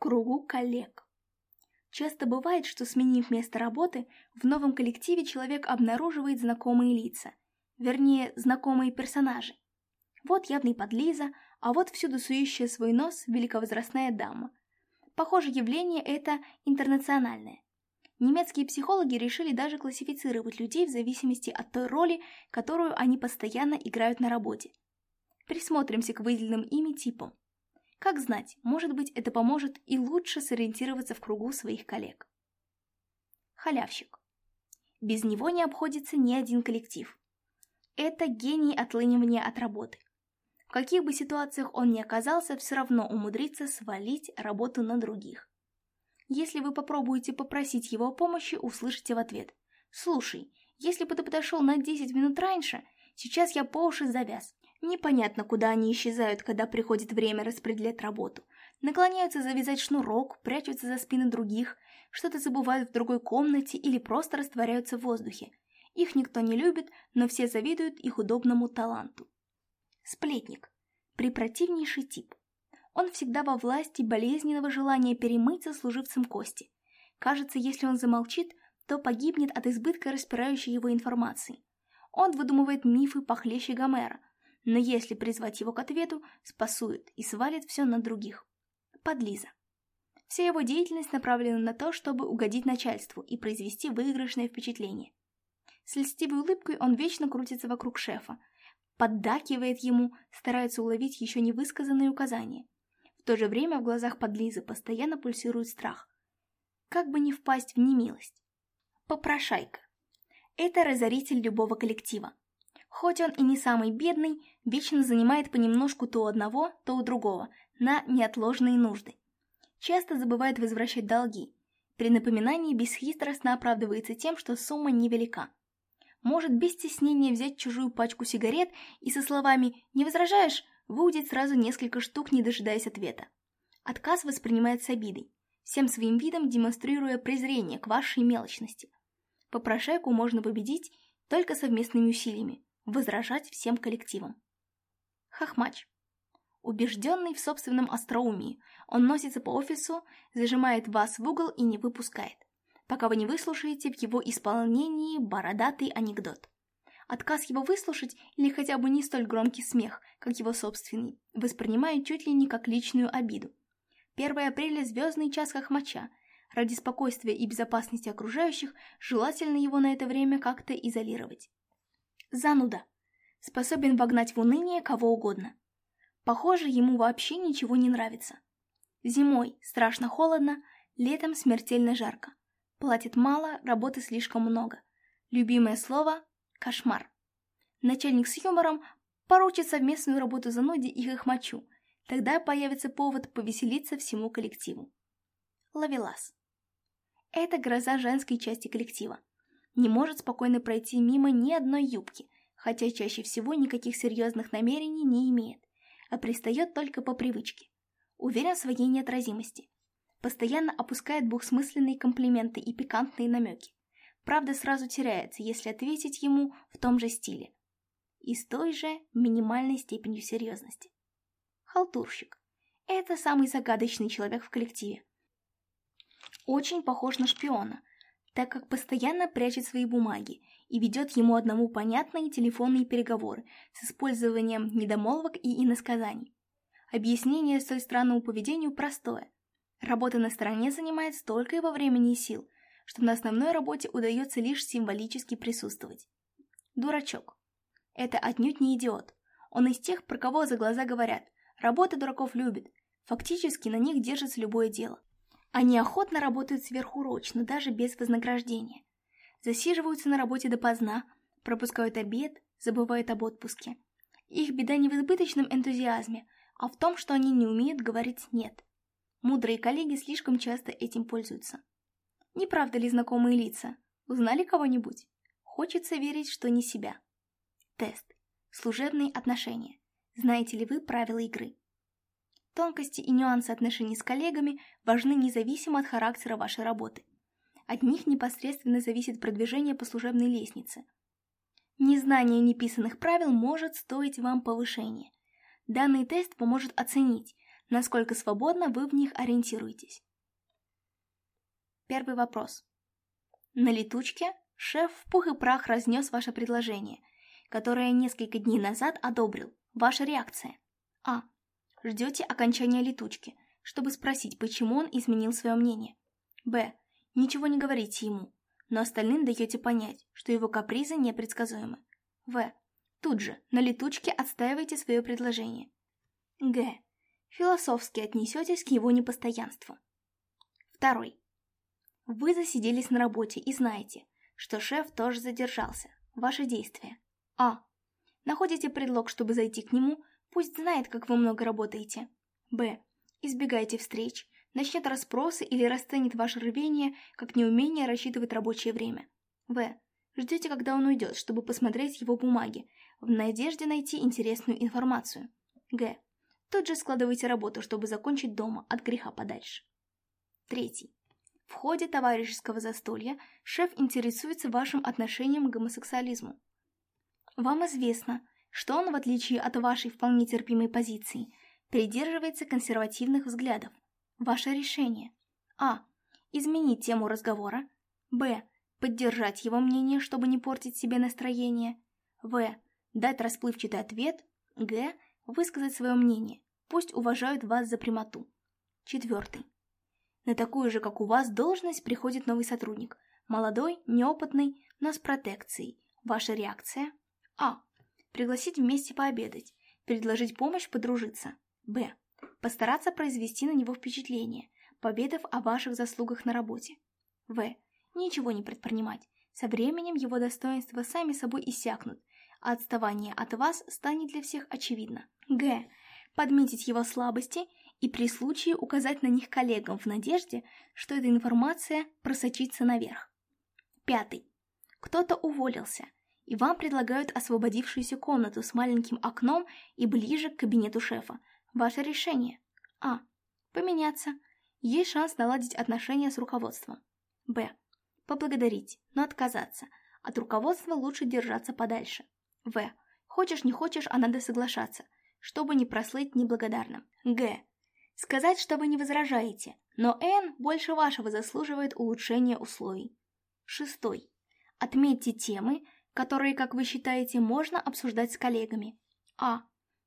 кругу коллег. Часто бывает, что сменив место работы, в новом коллективе человек обнаруживает знакомые лица, вернее, знакомые персонажи. Вот явный подлиза, а вот всюду сующая свой нос великовозрастная дама. Похоже, явление это интернациональное. Немецкие психологи решили даже классифицировать людей в зависимости от той роли, которую они постоянно играют на работе. Присмотримся к выделенным ими типам. Как знать, может быть, это поможет и лучше сориентироваться в кругу своих коллег. Халявщик. Без него не обходится ни один коллектив. Это гений отлынивания от работы. В каких бы ситуациях он ни оказался, все равно умудрится свалить работу на других. Если вы попробуете попросить его о помощи, услышите в ответ. «Слушай, если бы ты подошел на 10 минут раньше, сейчас я по уши завяз. Непонятно, куда они исчезают, когда приходит время распределять работу. Наклоняются завязать шнурок, прячутся за спины других, что-то забывают в другой комнате или просто растворяются в воздухе. Их никто не любит, но все завидуют их удобному таланту. Сплетник. Препротивнейший тип. Он всегда во власти болезненного желания перемыться служивцем кости. Кажется, если он замолчит, то погибнет от избытка распирающей его информации. Он выдумывает мифы похлеще Гомера – но если призвать его к ответу, спасует и свалит все на других. Подлиза. Вся его деятельность направлена на то, чтобы угодить начальству и произвести выигрышное впечатление. С льстивой улыбкой он вечно крутится вокруг шефа, поддакивает ему, старается уловить еще не высказанные указания. В то же время в глазах подлизы постоянно пульсирует страх. Как бы не впасть в немилость. Попрошайка. Это разоритель любого коллектива. Хоть он и не самый бедный, вечно занимает понемножку то у одного, то у другого, на неотложные нужды. Часто забывает возвращать долги. При напоминании бесхитростно оправдывается тем, что сумма невелика. Может без стеснения взять чужую пачку сигарет и со словами «не возражаешь?» выудить сразу несколько штук, не дожидаясь ответа. Отказ воспринимает с обидой, всем своим видом демонстрируя презрение к вашей мелочности. Попрошайку можно победить только совместными усилиями, возражать всем коллективам. Хохмач. Убежденный в собственном остроумии, он носится по офису, зажимает вас в угол и не выпускает, пока вы не выслушаете в его исполнении бородатый анекдот. Отказ его выслушать или хотя бы не столь громкий смех, как его собственный, воспринимают чуть ли не как личную обиду. 1 апреля – звездный час хохмача. Ради спокойствия и безопасности окружающих желательно его на это время как-то изолировать. Зануда. Способен вогнать в уныние кого угодно. Похоже, ему вообще ничего не нравится. Зимой страшно холодно, летом смертельно жарко. Платит мало, работы слишком много. Любимое слово – кошмар. Начальник с юмором поручит совместную работу зануде и хохмачу. Тогда появится повод повеселиться всему коллективу. Лавелас. Это гроза женской части коллектива не может спокойно пройти мимо ни одной юбки, хотя чаще всего никаких серьезных намерений не имеет, а пристает только по привычке. Уверен в своей неотразимости. Постоянно опускает двухсмысленные комплименты и пикантные намеки. Правда сразу теряется, если ответить ему в том же стиле. И с той же минимальной степенью серьезности. Халтурщик. Это самый загадочный человек в коллективе. Очень похож на шпиона – так как постоянно прячет свои бумаги и ведет ему одному понятные телефонные переговоры с использованием недомолвок и иносказаний. Объяснение столь странному поведению простое. Работа на стороне занимает столько его времени и сил, что на основной работе удается лишь символически присутствовать. Дурачок. Это отнюдь не идиот. Он из тех, про кого за глаза говорят, работа дураков любит, фактически на них держится любое дело. Они охотно работают сверхурочно, даже без вознаграждения. Засиживаются на работе допоздна, пропускают обед, забывают об отпуске. Их беда не в избыточном энтузиазме, а в том, что они не умеют говорить «нет». Мудрые коллеги слишком часто этим пользуются. Не правда ли знакомые лица? Узнали кого-нибудь? Хочется верить, что не себя. Тест. Служебные отношения. Знаете ли вы правила игры? Тонкости и нюансы отношений с коллегами важны независимо от характера вашей работы. От них непосредственно зависит продвижение по служебной лестнице. Незнание неписанных правил может стоить вам повышения. Данный тест поможет оценить, насколько свободно вы в них ориентируетесь. Первый вопрос. На летучке шеф в пух и прах разнес ваше предложение, которое несколько дней назад одобрил. Ваша реакция. А. Ждете окончания летучки, чтобы спросить, почему он изменил свое мнение. Б. Ничего не говорите ему, но остальным даете понять, что его капризы непредсказуемы. В. Тут же, на летучке отстаивайте свое предложение. Г. Философски отнесетесь к его непостоянству. Второй. Вы засиделись на работе и знаете, что шеф тоже задержался. Ваши действия. А. Находите предлог, чтобы зайти к нему, Пусть знает, как вы много работаете. Б. Избегайте встреч, начнет расспросы или расценит ваше рвение как неумение рассчитывать рабочее время. В. Ждете, когда он уйдет, чтобы посмотреть его бумаги, в надежде найти интересную информацию. Г. Тут же складывайте работу, чтобы закончить дома от греха подальше. Третий. В ходе товарищеского застолья шеф интересуется вашим отношением к гомосексуализму. Вам известно, что он, в отличие от вашей вполне терпимой позиции, придерживается консервативных взглядов. Ваше решение. А. Изменить тему разговора. Б. Поддержать его мнение, чтобы не портить себе настроение. В. Дать расплывчатый ответ. Г. Высказать свое мнение. Пусть уважают вас за прямоту. Четвертый. На такую же, как у вас, должность приходит новый сотрудник. Молодой, неопытный, но с протекцией. Ваша реакция? А. Пригласить вместе пообедать. Предложить помощь подружиться. Б. Постараться произвести на него впечатление, победов о ваших заслугах на работе. В. Ничего не предпринимать. Со временем его достоинства сами собой иссякнут, а отставание от вас станет для всех очевидно. Г. Подметить его слабости и при случае указать на них коллегам в надежде, что эта информация просочится наверх. Пятый. Кто-то уволился – и вам предлагают освободившуюся комнату с маленьким окном и ближе к кабинету шефа. Ваше решение. А. Поменяться. Есть шанс наладить отношения с руководством. Б. Поблагодарить, но отказаться. От руководства лучше держаться подальше. В. Хочешь не хочешь, а надо соглашаться, чтобы не прослыть неблагодарным. Г. Сказать, что вы не возражаете, но н больше вашего заслуживает улучшения условий. Шестой. Отметьте темы, которые, как вы считаете, можно обсуждать с коллегами. А.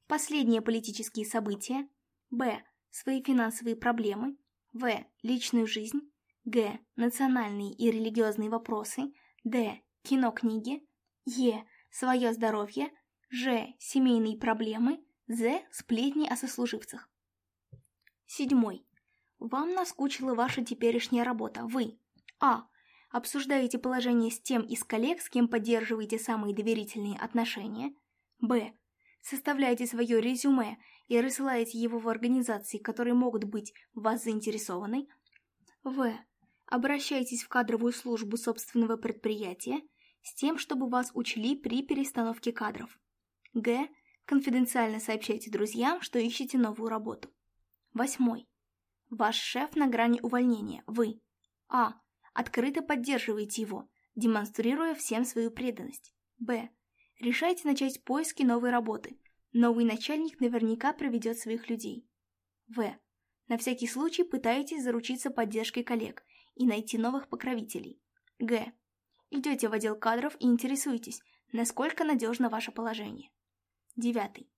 Последние политические события. Б. Свои финансовые проблемы. В. Личную жизнь. Г. Национальные и религиозные вопросы. Д. Кино-книги. Е. Свое здоровье. Ж. Семейные проблемы. З. Сплетни о сослуживцах. Седьмой. Вам наскучила ваша теперешняя работа. Вы. А. Обсуждаете положение с тем из коллег, с кем поддерживаете самые доверительные отношения. Б. Составляете свое резюме и рассылаете его в организации, которые могут быть вас заинтересованы. В. Обращаетесь в кадровую службу собственного предприятия с тем, чтобы вас учли при перестановке кадров. Г. Конфиденциально сообщайте друзьям, что ищете новую работу. Восьмой. Ваш шеф на грани увольнения. Вы. А. Открыто поддерживайте его, демонстрируя всем свою преданность. Б. Решайте начать поиски новой работы. Новый начальник наверняка проведет своих людей. В. На всякий случай пытайтесь заручиться поддержкой коллег и найти новых покровителей. Г. Идете в отдел кадров и интересуетесь, насколько надежно ваше положение. Девятый.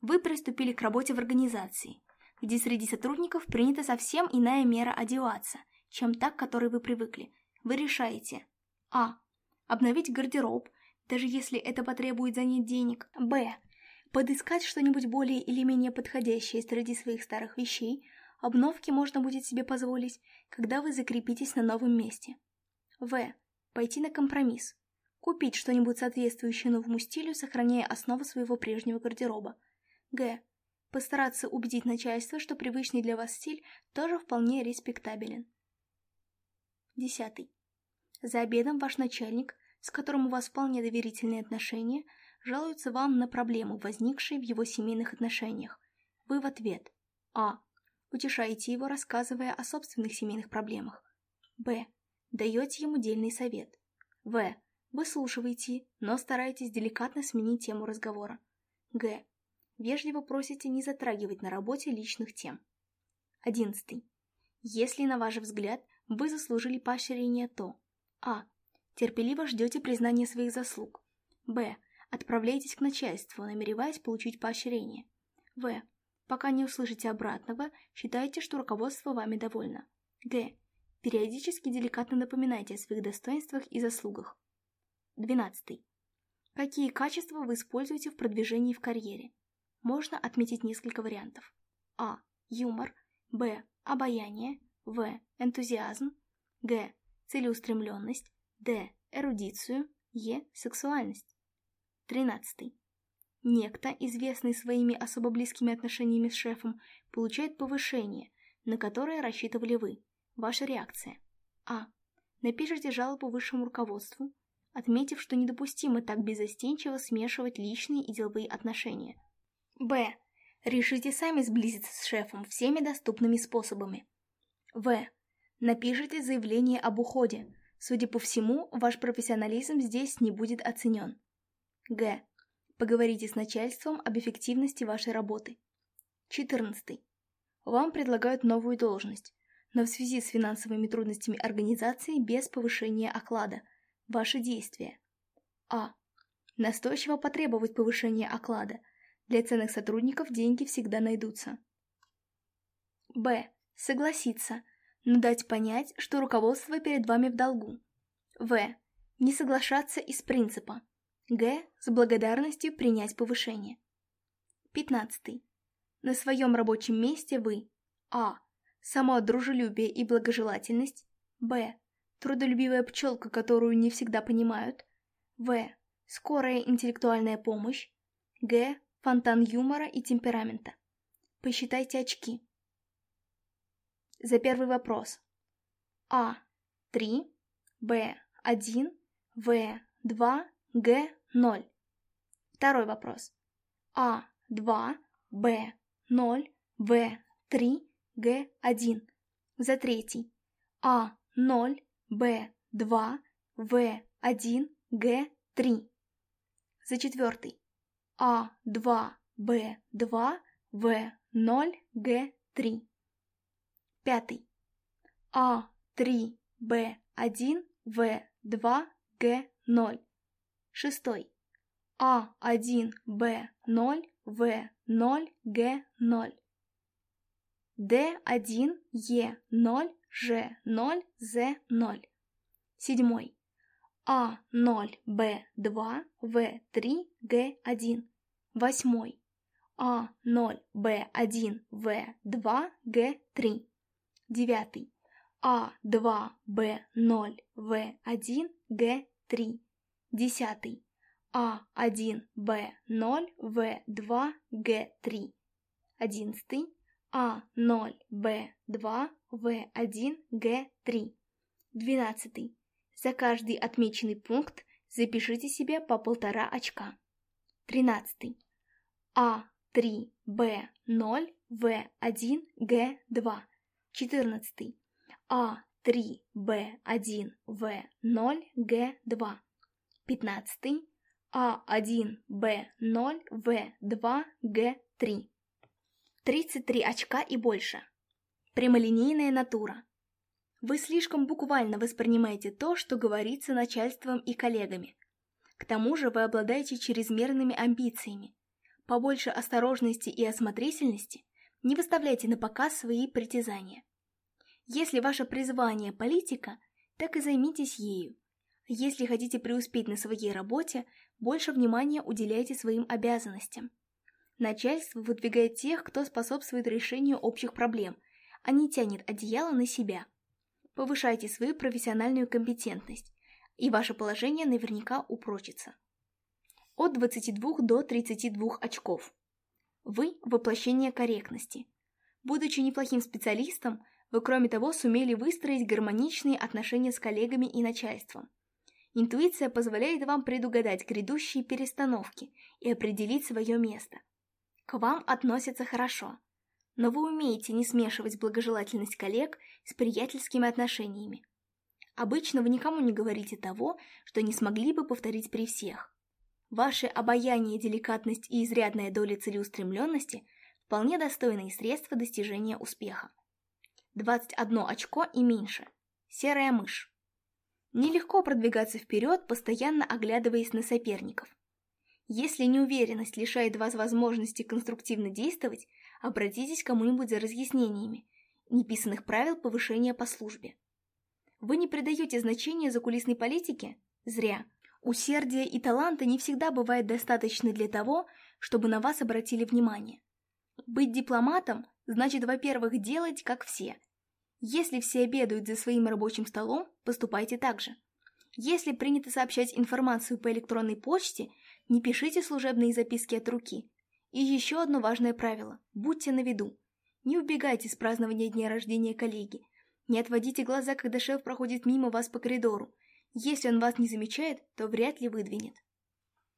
Вы приступили к работе в организации, где среди сотрудников принята совсем иная мера одеваться, чем та, к которой вы привыкли. Вы решаете А. Обновить гардероб, даже если это потребует занять денег. Б. Подыскать что-нибудь более или менее подходящее среди своих старых вещей. Обновки можно будет себе позволить, когда вы закрепитесь на новом месте. В. Пойти на компромисс. Купить что-нибудь соответствующее новому стилю, сохраняя основу своего прежнего гардероба. Г. Постараться убедить начальство, что привычный для вас стиль тоже вполне респектабелен. Десятый. За обедом ваш начальник, с которым у вас вполне доверительные отношения, жалуется вам на проблему, возникшие в его семейных отношениях. Вы в ответ А. Утешаете его, рассказывая о собственных семейных проблемах. Б. Даете ему дельный совет. В. Выслушиваете, но стараетесь деликатно сменить тему разговора. Г. Вежливо просите не затрагивать на работе личных тем. 11. Если, на ваш взгляд, вы заслужили поощрение то А. Терпеливо ждете признания своих заслуг. Б. Отправляйтесь к начальству, намереваясь получить поощрение. В. Пока не услышите обратного, считайте, что руководство вами довольно. Г. Периодически деликатно напоминайте о своих достоинствах и заслугах. 12. Какие качества вы используете в продвижении в карьере? Можно отметить несколько вариантов. А. Юмор. Б. Обаяние. В. Энтузиазм. Г. Целеустремленность. Д. Эрудицию. Е. Сексуальность. 13. Некто, известный своими особо близкими отношениями с шефом, получает повышение, на которое рассчитывали вы. Ваша реакция. А. Напишите жалобу высшему руководству, отметив, что недопустимо так безостенчиво смешивать личные и деловые отношения. Б. Решите сами сблизиться с шефом всеми доступными способами. В. Напишите заявление об уходе. Судя по всему, ваш профессионализм здесь не будет оценен. Г. Поговорите с начальством об эффективности вашей работы. 14. Вам предлагают новую должность, но в связи с финансовыми трудностями организации без повышения оклада. Ваши действия. А. Настойчиво потребовать повышения оклада. Для ценных сотрудников деньги всегда найдутся. Б. Согласиться, но дать понять, что руководство перед вами в долгу. В. Не соглашаться из принципа. Г. С благодарностью принять повышение. 15. На своем рабочем месте вы А. Само дружелюбие и благожелательность Б. Трудолюбивая пчелка, которую не всегда понимают В. Скорая интеллектуальная помощь Г. Фонтан юмора и темперамента. Посчитайте очки за первый вопрос. А. 3. Б. 1. В. 2. Г. 0. Второй вопрос. А. 2. Б. 0. В. 3. Г. 1. За третий. А. 0. Б. 2. В. 1. Г. 3. За четвертый. А. 2. Б. 2. В. 0. Г. 3. Пятый. А, 3, Б, 1, В, 2, Г, 0. Шестой. А, 1, Б, 0, В, 0, Г, 0. Д, 1, Е, 0, Ж, 0, З, 0. Седьмой. А, 0, Б, 2, В, 3, Г, 1. Восьмой. А, 0, Б, 1, В, 2, Г, 3 девятый: а два, б ноль, в один, г три; десятый: а один, б ноль, в два, г три; одиннадцатый: а ноль, б два, в один, г три; двенадцатый: За каждый отмеченный пункт запишите себе по полтора очка. 13. а три, б ноль, в один, г два. 14. А3Б1В0Г2. 15. А1Б0В2Г3. 33 очка и больше. Прямолинейная натура. Вы слишком буквально воспринимаете то, что говорится начальством и коллегами. К тому же вы обладаете чрезмерными амбициями. Побольше осторожности и осмотрительности, не выставляйте на показ свои притязания. Если ваше призвание – политика, так и займитесь ею. Если хотите преуспеть на своей работе, больше внимания уделяйте своим обязанностям. Начальство выдвигает тех, кто способствует решению общих проблем, а не тянет одеяло на себя. Повышайте свою профессиональную компетентность, и ваше положение наверняка упрочится. От 22 до 32 очков – вы – воплощение корректности. Будучи неплохим специалистом, вы, кроме того, сумели выстроить гармоничные отношения с коллегами и начальством. Интуиция позволяет вам предугадать грядущие перестановки и определить свое место. К вам относятся хорошо, но вы умеете не смешивать благожелательность коллег с приятельскими отношениями. Обычно вы никому не говорите того, что не смогли бы повторить при всех. Ваше обаяние, деликатность и изрядная доля целеустремленности – вполне достойные средства достижения успеха. 21 очко и меньше. Серая мышь. Нелегко продвигаться вперед, постоянно оглядываясь на соперников. Если неуверенность лишает вас возможности конструктивно действовать, обратитесь к кому-нибудь за разъяснениями неписанных правил повышения по службе. Вы не придаете значения закулисной политике? Зря – Усердия и таланта не всегда бывает достаточно для того, чтобы на вас обратили внимание. Быть дипломатом значит, во-первых, делать как все. Если все обедают за своим рабочим столом, поступайте так же. Если принято сообщать информацию по электронной почте, не пишите служебные записки от руки. И еще одно важное правило – будьте на виду. Не убегайте с празднования дня рождения коллеги. Не отводите глаза, когда шеф проходит мимо вас по коридору – если он вас не замечает, то вряд ли выдвинет.